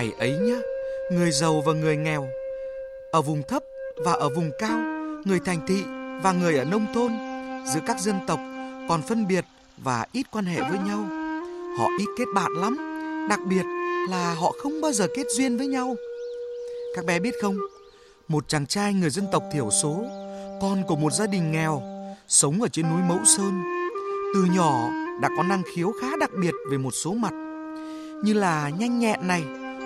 Ngày ấy nhá, người giàu và người nghèo, ở vùng thấp và ở vùng cao, người thành thị và người ở nông thôn, giữa các dân tộc còn phân biệt và ít quan hệ với nhau. Họ ít kết bạn lắm, đặc biệt là họ không bao giờ kết duyên với nhau. Các bé biết không, một chàng trai người dân tộc thiểu số, con của một gia đình nghèo, sống ở trên núi Mẫu Sơn. Từ nhỏ đã có năng khiếu khá đặc biệt về một số mặt, như là nhanh nhẹn này,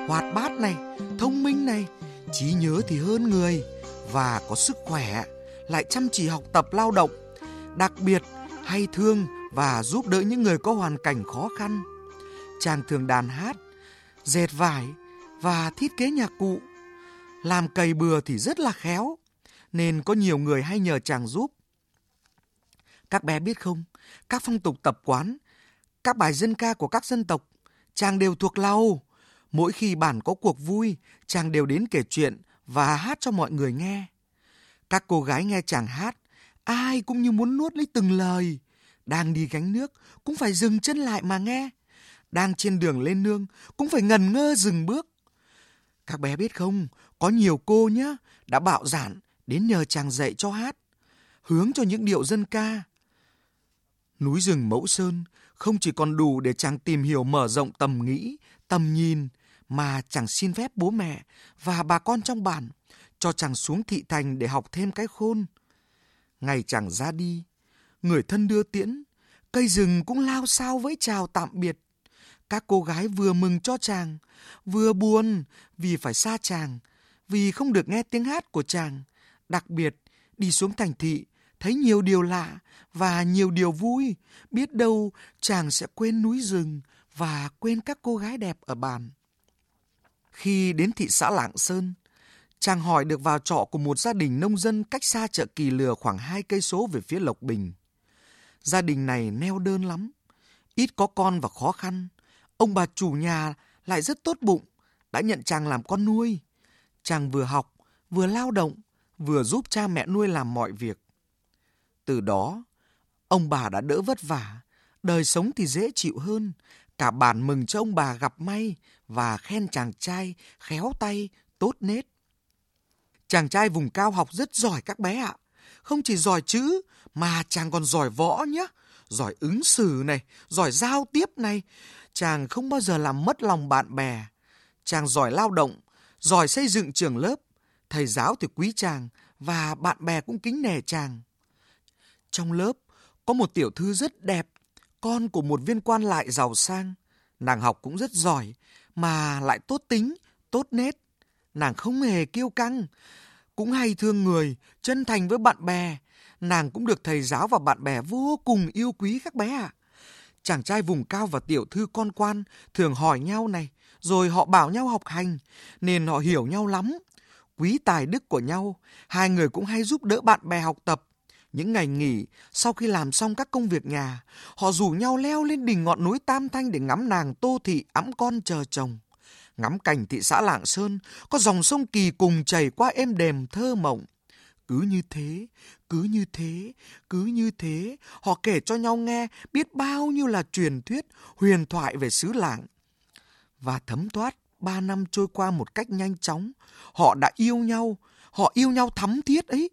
hoạt bát này, thông minh này, trí nhớ thì hơn người và có sức khỏe, lại chăm chỉ học tập lao động, đặc biệt hay thương và giúp đỡ những người có hoàn cảnh khó khăn. Chàng thường đàn hát, dệt vải và thiết kế nhạc cụ. Làm cày bừa thì rất là khéo, nên có nhiều người hay nhờ chàng giúp. Các bé biết không, các phong tục tập quán, các bài dân ca của các dân tộc, chàng đều thuộc lâu. Mỗi khi bản có cuộc vui, chàng đều đến kể chuyện và hát cho mọi người nghe. Các cô gái nghe chàng hát, ai cũng như muốn nuốt lấy từng lời. Đang đi gánh nước, cũng phải dừng chân lại mà nghe. Đang trên đường lên nương, cũng phải ngần ngơ dừng bước. Các bé biết không, có nhiều cô nhá, đã bạo giản đến nhờ chàng dạy cho hát, hướng cho những điệu dân ca. Núi rừng Mẫu Sơn không chỉ còn đủ để chàng tìm hiểu mở rộng tầm nghĩ, tầm nhìn, mà chàng xin phép bố mẹ và bà con trong bản cho chàng xuống thị thành để học thêm cái khôn. Ngày chàng ra đi, người thân đưa tiễn, cây rừng cũng lao sao với chào tạm biệt. Các cô gái vừa mừng cho chàng, vừa buồn vì phải xa chàng, vì không được nghe tiếng hát của chàng. Đặc biệt, đi xuống thành thị, thấy nhiều điều lạ và nhiều điều vui. Biết đâu chàng sẽ quên núi rừng và quên các cô gái đẹp ở bàn. Khi đến thị xã Lạng Sơn, chàng hỏi được vào trọ của một gia đình nông dân cách xa chợ Kỳ Lừa khoảng hai cây số về phía Lộc Bình. Gia đình này neo đơn lắm, ít có con và khó khăn. Ông bà chủ nhà lại rất tốt bụng, đã nhận chàng làm con nuôi. Chàng vừa học, vừa lao động, vừa giúp cha mẹ nuôi làm mọi việc. Từ đó, ông bà đã đỡ vất vả, đời sống thì dễ chịu hơn. Cả bản mừng cho ông bà gặp may và khen chàng trai khéo tay, tốt nết. Chàng trai vùng cao học rất giỏi các bé ạ. Không chỉ giỏi chữ mà chàng còn giỏi võ nhé. Giỏi ứng xử này, giỏi giao tiếp này. Chàng không bao giờ làm mất lòng bạn bè. Chàng giỏi lao động, giỏi xây dựng trường lớp. Thầy giáo thì quý chàng và bạn bè cũng kính nể chàng. Trong lớp có một tiểu thư rất đẹp, con của một viên quan lại giàu sang. Nàng học cũng rất giỏi, mà lại tốt tính, tốt nết. Nàng không hề kiêu căng, cũng hay thương người, chân thành với bạn bè. Nàng cũng được thầy giáo và bạn bè vô cùng yêu quý các bé ạ. Chàng trai vùng cao và tiểu thư con quan thường hỏi nhau này, rồi họ bảo nhau học hành, nên họ hiểu nhau lắm. Quý tài đức của nhau, hai người cũng hay giúp đỡ bạn bè học tập. Những ngày nghỉ, sau khi làm xong các công việc nhà, họ rủ nhau leo lên đỉnh ngọn núi Tam Thanh để ngắm nàng Tô Thị ẵm con chờ chồng. Ngắm cảnh thị xã Lạng Sơn, có dòng sông Kỳ cùng chảy qua êm đềm thơ mộng. Cứ như thế, cứ như thế, cứ như thế, họ kể cho nhau nghe biết bao nhiêu là truyền thuyết, huyền thoại về xứ lạng. Và thấm thoát, ba năm trôi qua một cách nhanh chóng, họ đã yêu nhau, họ yêu nhau thắm thiết ấy.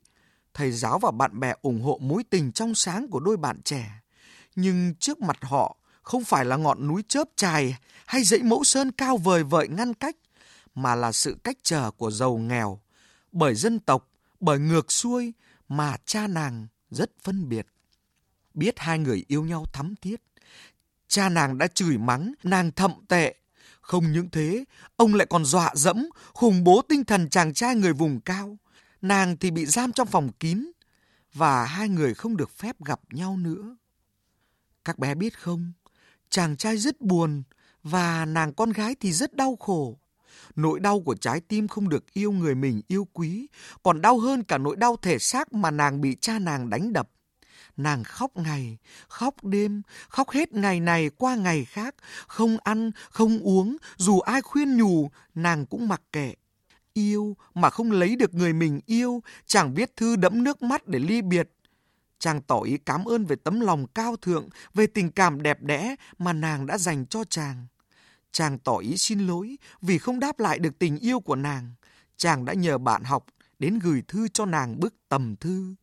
Thầy giáo và bạn bè ủng hộ mối tình trong sáng của đôi bạn trẻ. Nhưng trước mặt họ không phải là ngọn núi chớp chài hay dãy mẫu sơn cao vời vợi ngăn cách, mà là sự cách trở của giàu nghèo, bởi dân tộc, bởi ngược xuôi mà cha nàng rất phân biệt. Biết hai người yêu nhau thắm thiết, cha nàng đã chửi mắng, nàng thậm tệ. Không những thế, ông lại còn dọa dẫm, khủng bố tinh thần chàng trai người vùng cao. Nàng thì bị giam trong phòng kín, và hai người không được phép gặp nhau nữa. Các bé biết không, chàng trai rất buồn và nàng con gái thì rất đau khổ. Nỗi đau của trái tim không được yêu người mình yêu quý, còn đau hơn cả nỗi đau thể xác mà nàng bị cha nàng đánh đập. Nàng khóc ngày, khóc đêm, khóc hết ngày này qua ngày khác, không ăn, không uống, dù ai khuyên nhủ, nàng cũng mặc kệ. Yêu mà không lấy được người mình yêu, chẳng viết thư đẫm nước mắt để ly biệt, Chàng tỏ ý cảm ơn về tấm lòng cao thượng, về tình cảm đẹp đẽ mà nàng đã dành cho chàng. Chàng tỏ ý xin lỗi vì không đáp lại được tình yêu của nàng. Chàng đã nhờ bạn học đến gửi thư cho nàng bức tầm thư.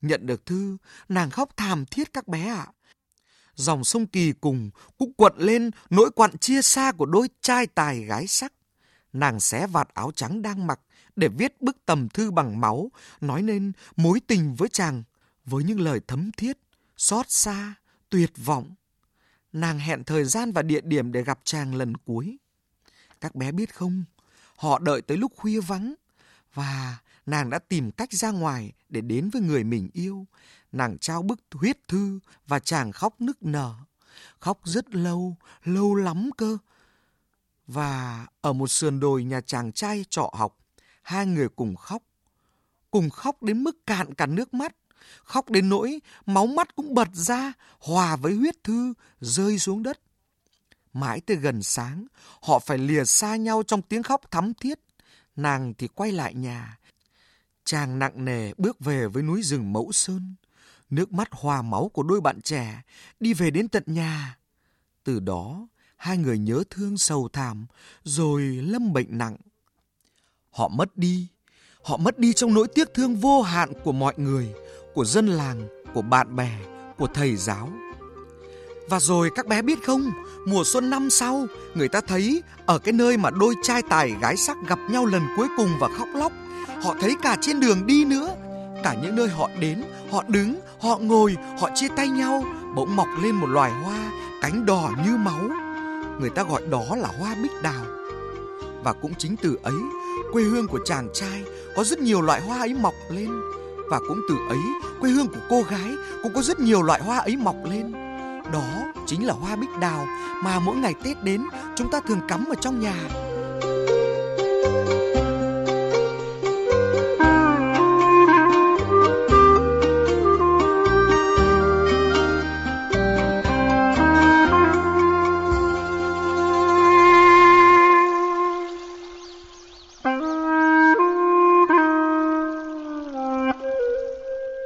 Nhận được thư, nàng khóc thảm thiết các bé ạ. Dòng sông Kỳ cùng cũng quận lên nỗi quặn chia xa của đôi trai tài gái sắc. Nàng xé vạt áo trắng đang mặc để viết bức tầm thư bằng máu, nói nên mối tình với chàng với những lời thấm thiết, xót xa, tuyệt vọng. Nàng hẹn thời gian và địa điểm để gặp chàng lần cuối. Các bé biết không, họ đợi tới lúc khuya vắng và nàng đã tìm cách ra ngoài để đến với người mình yêu. Nàng trao bức huyết thư và chàng khóc nức nở. Khóc rất lâu, lâu lắm cơ. Và ở một sườn đồi nhà chàng trai trọ học, hai người cùng khóc. Cùng khóc đến mức cạn cả nước mắt. Khóc đến nỗi máu mắt cũng bật ra, hòa với huyết thư rơi xuống đất. Mãi tới gần sáng, họ phải lìa xa nhau trong tiếng khóc thắm thiết. Nàng thì quay lại nhà. Chàng nặng nề bước về với núi rừng mẫu sơn. Nước mắt hòa máu của đôi bạn trẻ đi về đến tận nhà. Từ đó, hai người nhớ thương sầu thảm, rồi lâm bệnh nặng. Họ mất đi, họ mất đi trong nỗi tiếc thương vô hạn của mọi người, của dân làng, của bạn bè, của thầy giáo. Và rồi các bé biết không, mùa xuân năm sau, người ta thấy ở cái nơi mà đôi trai tài gái sắc gặp nhau lần cuối cùng và khóc lóc, họ thấy cả trên đường đi nữa, cả những nơi họ đến, họ đứng, họ ngồi, họ chia tay nhau, bỗng mọc lên một loài hoa cánh đỏ như máu. Người ta gọi đó là hoa bích đào. Và cũng chính từ ấy, quê hương của chàng trai có rất nhiều loại hoa ấy mọc lên. Và cũng từ ấy quê hương của cô gái cũng có rất nhiều loại hoa ấy mọc lên. Đó chính là hoa bích đào mà mỗi ngày tết đến chúng ta thường cắm ở trong nhà.